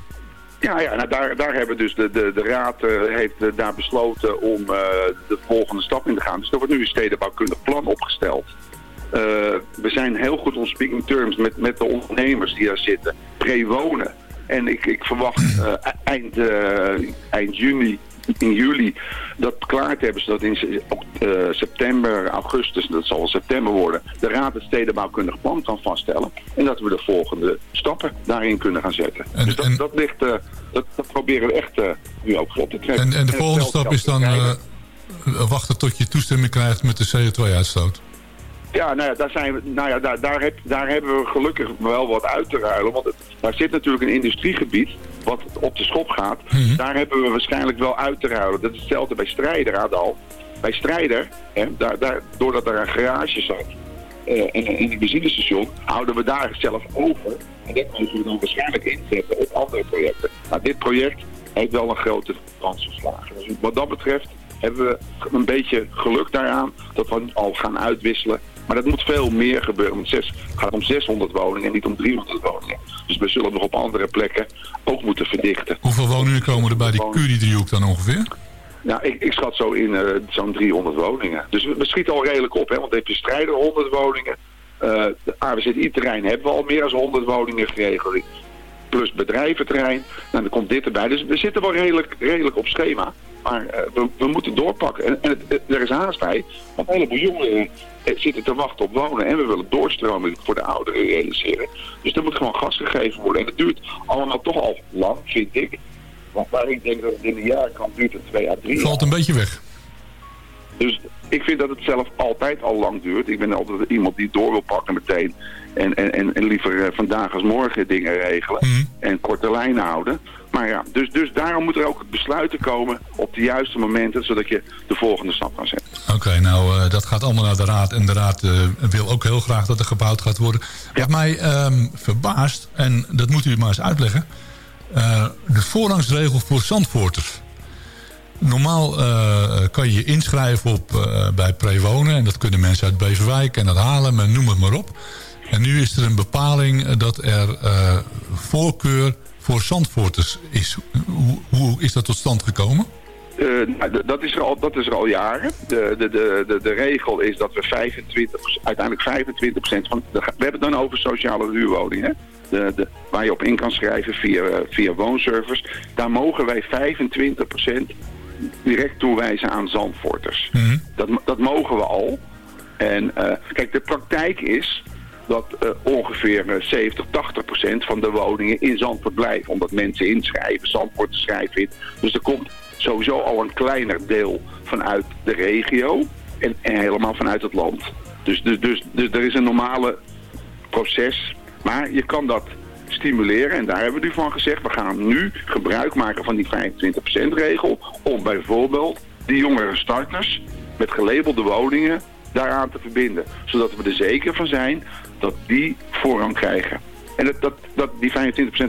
Ja, ja nou daar, daar hebben dus de, de, de raad heeft daar besloten om de volgende stap in te gaan. Dus er wordt nu een stedenbouwkundig plan opgesteld. Eh, we zijn heel goed on speaking terms met, met de ondernemers die daar zitten. Pre-wonen. En ik, ik verwacht eh, eind, eh, eind juni, in juli, dat klaar te hebben. Zodat in september, augustus, dat zal wel september worden, de raad het stedenbouwkundig plan kan vaststellen. En dat we de volgende stappen daarin kunnen gaan zetten. dus dat, dat, ligt, dat, dat proberen we echt nu ook vlot te trekken. En, en de volgende stap is dan wachten tot je toestemming krijgt met de CO2-uitstoot. Ja, nou ja, daar, zijn we, nou ja daar, daar, heb, daar hebben we gelukkig wel wat uit te ruilen. Want het, daar zit natuurlijk een industriegebied wat op de schop gaat. Daar hebben we waarschijnlijk wel uit te ruilen. Dat is hetzelfde bij Strijder, Adal. Bij Strijder, hè, daar, daar, doordat er een garage zat eh, en, en een benzinestation, houden we daar zelf over. En dat moeten we dan waarschijnlijk inzetten op andere projecten. Maar dit project heeft wel een grote kans geslagen. Dus wat dat betreft hebben we een beetje geluk daaraan dat we al gaan uitwisselen. Maar dat moet veel meer gebeuren. Want het gaat om 600 woningen en niet om 300 woningen. Dus we zullen nog op andere plekken ook moeten verdichten. Hoeveel woningen komen er bij die Curie-driehoek dan ongeveer? Nou, ik, ik schat zo in eh, zo'n 300 woningen. Dus we, we schieten al redelijk op, hè, want dan heb je strijder 100 woningen. Eh de AWZI-terrein hebben we al meer dan 100 woningen geregeld. Plus bedrijventerrein. Nou, dan komt dit erbij. Dus we zitten wel redelijk, redelijk op schema. Maar eh, we, we moeten doorpakken. En, en het, er is haast bij. Want een heleboel jongeren zitten te wachten op wonen. En we willen doorstroming voor de ouderen realiseren. Dus er moet gewoon gas gegeven worden. En het duurt allemaal toch al lang, vind ik. Want waar ik denk dat het in een jaar kan, duurt het twee à drie Valt een beetje weg. dus ik vind dat het zelf altijd al lang duurt. Ik ben altijd iemand die door wil pakken meteen. En, en, en, liever eh, vandaag als morgen dingen regelen. En korte lijnen houden. Maar ja, dus, dus daarom moet er ook besluiten komen op de juiste momenten. Zodat je de volgende stap kan zetten. Oké, nou eh, dat gaat allemaal naar de raad. En de raad eh, wil ook heel graag dat er gebouwd gaat worden. Wat mij ehm, verbaast, en dat moet u maar eens uitleggen... eh, de voorrangsregel voor Zandvoorters. Normaal kan je je inschrijven op, bij Prewonen. En dat kunnen mensen uit Beverwijk en uit Haarlem en noem het maar op. En nu is er een bepaling dat er voorkeur voor Zandvoorters is. Hoe, hoe is dat tot stand gekomen? Eh, nou, dat, is er al, dat is er al jaren. De, de, de, de, regel is dat we 25, uiteindelijk 25% van... de- we hebben het dan over sociale huurwoningen. De, de, waar je op in kan schrijven via, via woonservice. Daar mogen wij 25% direct toewijzen aan Zandvoorters. Dat, dat mogen we al. En eh, kijk, de praktijk is dat eh, ongeveer eh, 70, 80 procent van de woningen in Zandvoort blijven. Omdat mensen inschrijven, Zandvoort te schrijven in. Dus er komt sowieso al een kleiner deel vanuit de regio en, en helemaal vanuit het land. Dus, dus, dus, dus er is een normale proces. Maar je kan dat stimuleren. En daar hebben we nu van gezegd, we gaan nu gebruik maken van die 25% regel. Om bijvoorbeeld die jongere starters met gelabelde woningen daaraan te verbinden. Zodat we er zeker van zijn dat die voorrang krijgen. En dat, dat, dat, die 25%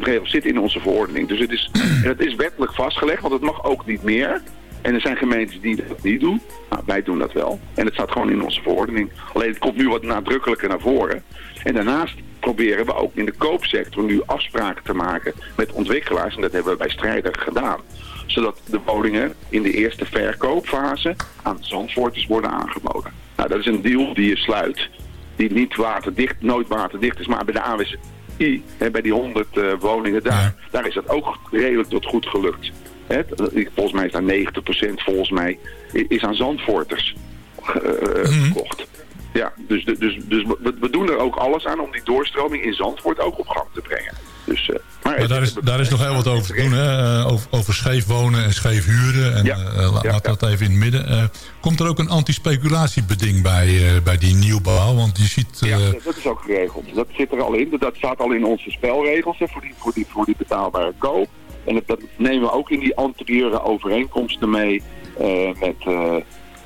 regel zit in onze verordening. Dus het is, (clears throat) het is wettelijk vastgelegd, want het mag ook niet meer. En er zijn gemeentes die dat niet doen. Nou, wij doen dat wel. En het staat gewoon in onze verordening. Alleen het komt nu wat nadrukkelijker naar voren. En daarnaast proberen we ook in de koopsector nu afspraken te maken met ontwikkelaars. En dat hebben we bij Strijder gedaan. Zodat de woningen in de eerste verkoopfase aan Zandvoorters worden aangeboden. Nou, dat is een deal die je sluit. Die niet waterdicht, nooit waterdicht is. Maar bij de AWSI, hè, bij die 100 eh, woningen daar, daar is dat ook redelijk tot goed gelukt. Hè, volgens mij is daar 90% volgens mij is aan Zandvoorters eh, eh, gekocht. Ja, dus, dus, dus we, we doen er ook alles aan om die doorstroming in Zandvoort ook op gang te brengen. Dus, eh, maar Maar daar is, daar is nog heel wat over te doen, hè? Eh, Over, over scheef wonen en scheef huren. En Ja. eh, Ja, laat ja. dat even in het midden. Komt er ook een antispeculatiebeding bij, bij die nieuwbouw? Want je ziet... Ja, dat- is ook geregeld. Dat zit er al in. Dat staat al in onze spelregels hè, voor, die, voor, die, voor die betaalbare koop. En dat, dat nemen we ook in die anterieure overeenkomsten mee met,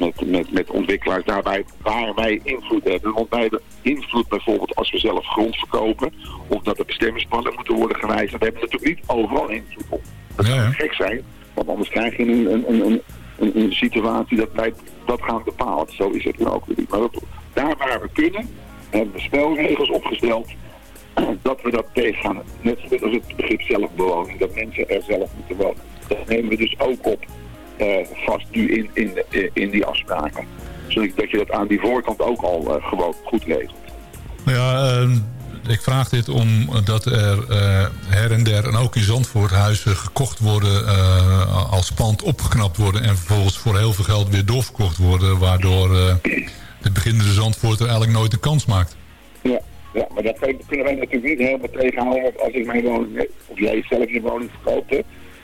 met, met, met ontwikkelaars daarbij waar wij invloed hebben. Want wij hebben invloed bijvoorbeeld als we zelf grond verkopen of dat er bestemmingsplannen moeten worden gewijzigd. We hebben natuurlijk niet overal invloed op. Dat zou gek zijn, want anders krijg je een, een, een, een, een, situatie dat wij dat gaan bepalen. Zo is het dan ook weer niet. Maar dat- daar waar we kunnen, hebben we spelregels opgesteld (clears throat) dat we dat tegengaan. Net zoals het begrip zelfbewoning, dat mensen er zelf moeten wonen. Dat nemen we dus ook op vast nu in, in, de- in die afspraken. Zodat dat je dat aan die voorkant ook al eh, gewoon goed regelt. Ja, eh, ik vraag dit omdat er eh, her en der en ook in Zandvoort huizen gekocht worden eh, als pand opgeknapt worden en vervolgens voor heel veel geld weer doorverkocht worden, waardoor eh, de beginnende Zandvoort er eigenlijk nooit een kans maakt. Ja, ja maar dat kun- kunnen wij natuurlijk niet helemaal tegenhouden. Want als ik mijn woning, of jij zelf je woning verkoopt,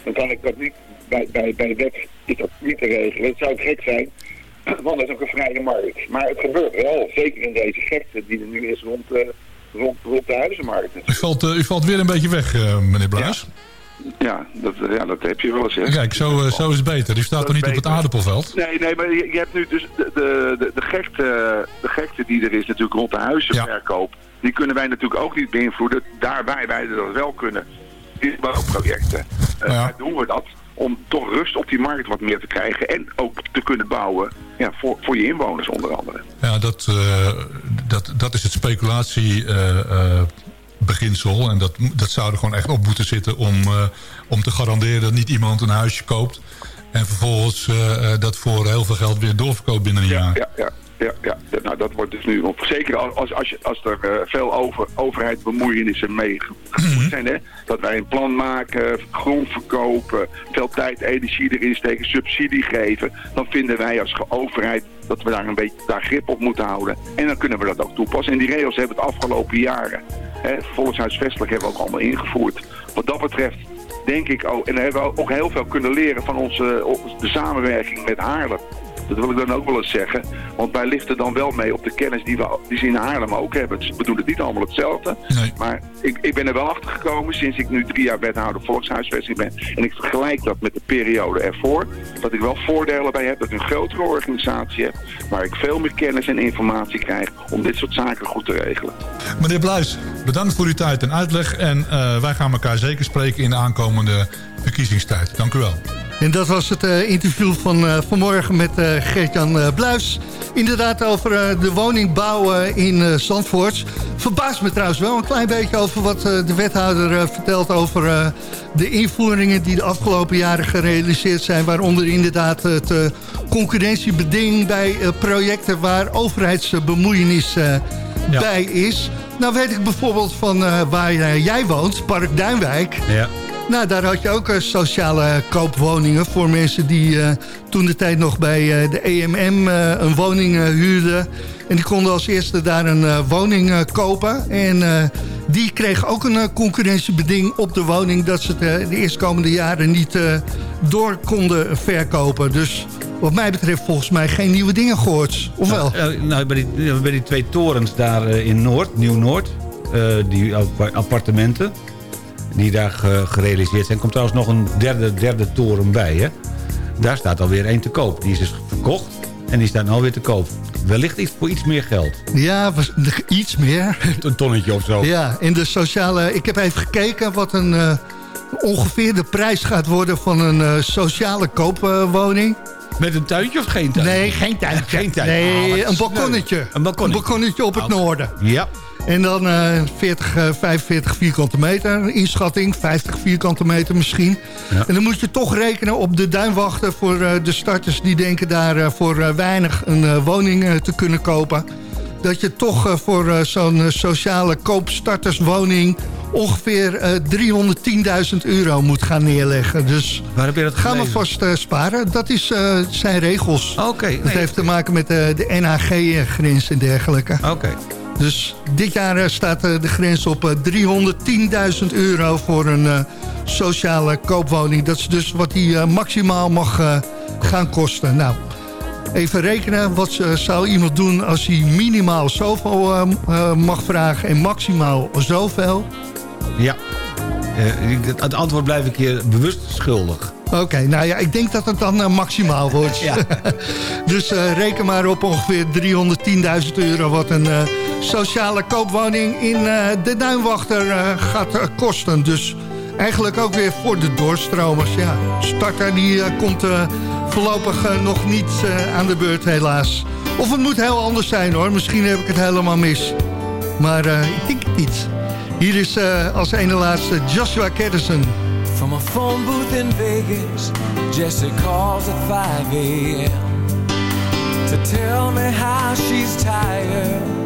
dan kan ik dat niet, bij, bij, bij de wet is dat niet te regelen. Het zou gek zijn, want dat is ook een vrije markt. Maar het gebeurt wel, zeker in deze gekte die er nu is rond, eh, rond, rond de huizenmarkt. U valt, eh, u valt weer een beetje weg, eh, meneer Bluis. Ja, dat, ja, dat heb je wel eens. Hè. Kijk, zo, zo is het beter. U staat toch niet op het aardappelveld? Nee, nee, maar je, je hebt nu dus de, de, de, gekte, de gekte die er is natuurlijk rond de huizenverkoop. Die kunnen wij natuurlijk ook niet beïnvloeden. Daarbij wij dat wel kunnen. Die bouwprojecten. Eh, daar doen we dat om toch rust op die markt wat meer te krijgen. En ook te kunnen bouwen ja, voor, voor je inwoners onder andere. Ja, dat, eh, dat, dat is het speculatiebeginsel. en dat, dat zou er gewoon echt op moeten zitten om, eh, om te garanderen dat niet iemand een huisje koopt. En vervolgens eh, eh, dat voor heel veel geld weer doorverkoopt binnen een jaar. Ja, ja, ja, ja. Nou, dat wordt dus nu, want zeker als, als, als, je, als er eh, veel over, overheid bemoeienissen mee gevoerd zijn, hè, dat wij een plan maken, grond verkopen, veel tijd, energie erin steken, subsidie geven, dan vinden wij als overheid dat we daar een beetje daar grip op moeten houden. En dan kunnen we dat ook toepassen. En die regels hebben we het afgelopen jaren, hè, volkshuisvestelijk hebben we ook allemaal ingevoerd. Wat dat betreft denk ik ook, en daar hebben we ook heel veel kunnen leren van onze, de samenwerking met Haarlem. Dat wil ik dan ook wel eens zeggen. Want wij liften dan wel mee op de kennis die, we, die ze in Haarlem ook hebben. Dus we doen het niet allemaal hetzelfde. Maar ik, ik ben er wel achter gekomen sinds ik nu drie jaar wethouder volkshuisvesting ben. En ik vergelijk dat met de periode ervoor. Dat ik wel voordelen bij heb. Dat ik een grotere organisatie heb. Waar ik veel meer kennis en informatie krijg om dit soort zaken goed te regelen. Meneer Bluis, bedankt voor uw tijd en uitleg. En eh, wij gaan elkaar zeker spreken in de aankomende verkiezingstijd. Dank u wel. En dat was het eh, interview van eh, vanmorgen met eh Gert-Jan eh, Bluis. Inderdaad over de woningbouw in Zandvoort. Verbaast me trouwens wel een klein beetje over wat de wethouder vertelt... over de invoeringen die de afgelopen jaren gerealiseerd zijn. Waaronder inderdaad het concurrentiebeding bij projecten waar overheidsbemoeienis bij is. Nou weet ik bijvoorbeeld van waar jij woont, Park Duinwijk... Ja. Nou, daar had je ook eh, sociale koopwoningen voor mensen die eh, toen de tijd nog bij eh, de EMM een woning huurden. En die konden als eerste daar een woning kopen. En die kreeg ook een concurrentiebeding op de woning... dat ze het de eerstkomende jaren niet door konden verkopen. Dus wat mij betreft volgens mij geen nieuwe dingen gehoord. Of wel? Nou, nou, bij, die, bij die twee torens daar in Noord, Nieuw-Noord... die appa- appartementen die daar ge- gerealiseerd zijn... komt trouwens nog een derde, derde toren bij, hè? Daar staat alweer één te koop. Die is dus verkocht en die staat alweer te koop. Wellicht iets voor iets meer geld. Ja, was, iets meer. (laughs) Een tonnetje of zo. Ja, in de sociale... Ik heb even gekeken wat een eh, ongeveer de prijs gaat worden van een eh, sociale koopwoning. Met een tuintje of geen tuintje? Nee, geen tuintje. Geen tuintje. Nee, Ah, een sneu. balkonnetje. Een balkonnetje. op het noorden. Ja. En dan eh 40, eh, 45 vierkante meter, een inschatting, 50 vierkante meter misschien. En dan moet je toch rekenen op de duinwachten voor eh, de starters... die denken daar eh, voor eh, weinig een eh, woning eh, te kunnen kopen. Dat je toch eh, voor eh, zo'n eh, sociale koopstarterswoning... ongeveer eh 310.000 euro moet gaan neerleggen. Dus Waar heb je dat ga maar vast eh, sparen. Dat is, eh, zijn regels. Oké. Dat heeft te maken met eh, de NHG-grens en dergelijke. Oké. Dus dit jaar eh, staat eh, de grens op eh, 310.000 euro voor een eh, sociale koopwoning. Dat is dus wat die eh, maximaal mag eh, gaan kosten. Nou, even rekenen. Wat eh, zou iemand doen als hij minimaal zoveel eh, eh, mag vragen en maximaal zoveel? Ja. Eh, het antwoord blijf ik je bewust schuldig. Oké, nou ja, ik denk dat het dan eh, maximaal wordt. (laughs) (laughs) Dus eh, reken maar op ongeveer 310.000 euro... wat een eh, sociale koopwoning in eh, de Duinwachter eh, gaat eh, kosten. Dus eigenlijk ook weer voor de doorstromers. Ja, starter die komt voorlopig nog niet aan de beurt helaas. Of het moet heel anders zijn hoor. Misschien heb ik het helemaal mis. Maar ik denk het niet. Hier is als ene laatste Joshua Caddison. From a phone booth in Vegas, calls at 5 a.m. to tell me how she's tired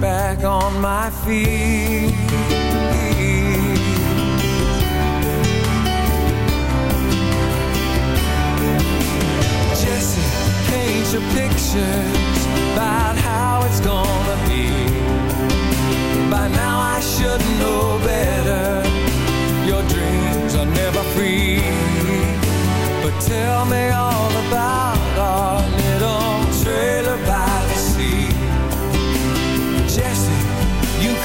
back on my feet. Jesse, paint your pictures about how it's gonna be. By now I should know better. Your dreams are never free. But tell me all about our little trailer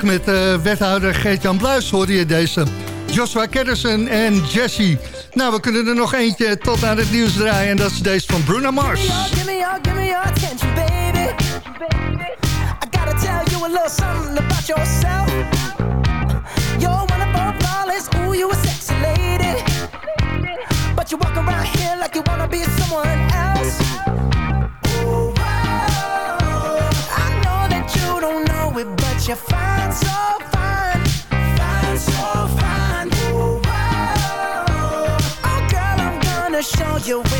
Gesprek met eh, wethouder Geert-Jan Bluis hoorde je deze. Joshua Kedderson en Jesse. Nou, we kunnen er nog eentje tot aan het nieuws draaien. En dat is deze van Bruno Mars. Give me your, give me your attention, baby. I gotta tell you a little something about yourself. You're wonderful, flawless, ooh, you a sexy lady. But you walk around here like you wanna be someone else. Ooh, whoa. I know that you don't know it, but you're fine. You